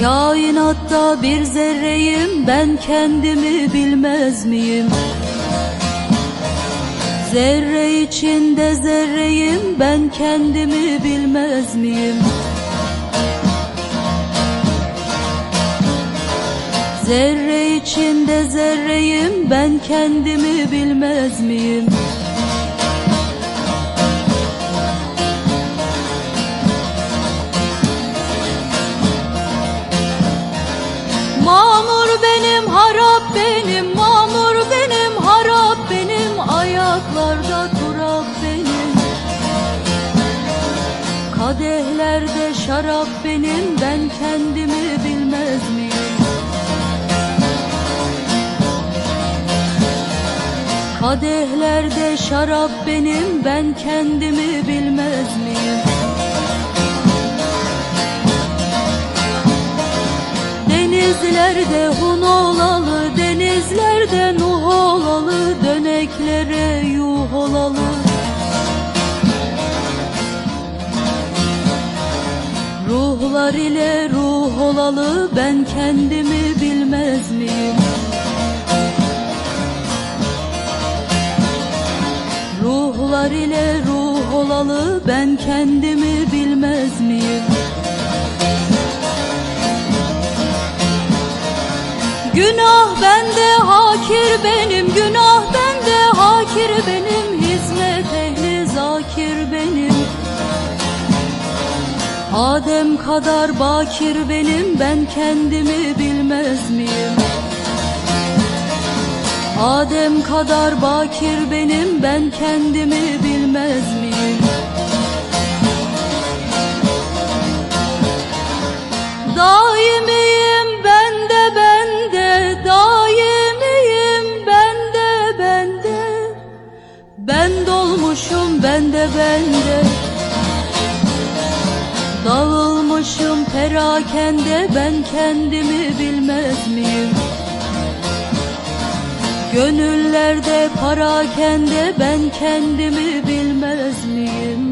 Kainatta bir zerreyim ben kendimi bilmez miyim? Zerre içinde zerreyim ben kendimi bilmez miyim? Zerre içinde zerreyim ben kendimi bilmez miyim? Kadehlerde şarap benim, ben kendimi bilmez miyim? Kadehlerde şarap benim, ben kendimi bilmez miyim? Denizlerde hun Ruhlar ile ruh olalı, ben kendimi bilmez miyim? Ruhlar ile ruh olalı, ben kendimi bilmez miyim? Günah bende, hakir benim, günah bende, hakir benim, hizmet ehli zakir benim. Adem kadar bakir benim, ben kendimi bilmez miyim? Adem kadar bakir benim, ben kendimi bilmez miyim? Daimiyim bende bende, daimiyim bende bende. Ben dolmuşum bende bende. Dağılmışım perakende, ben kendimi bilmez miyim? Gönüllerde parakende, ben kendimi bilmez miyim?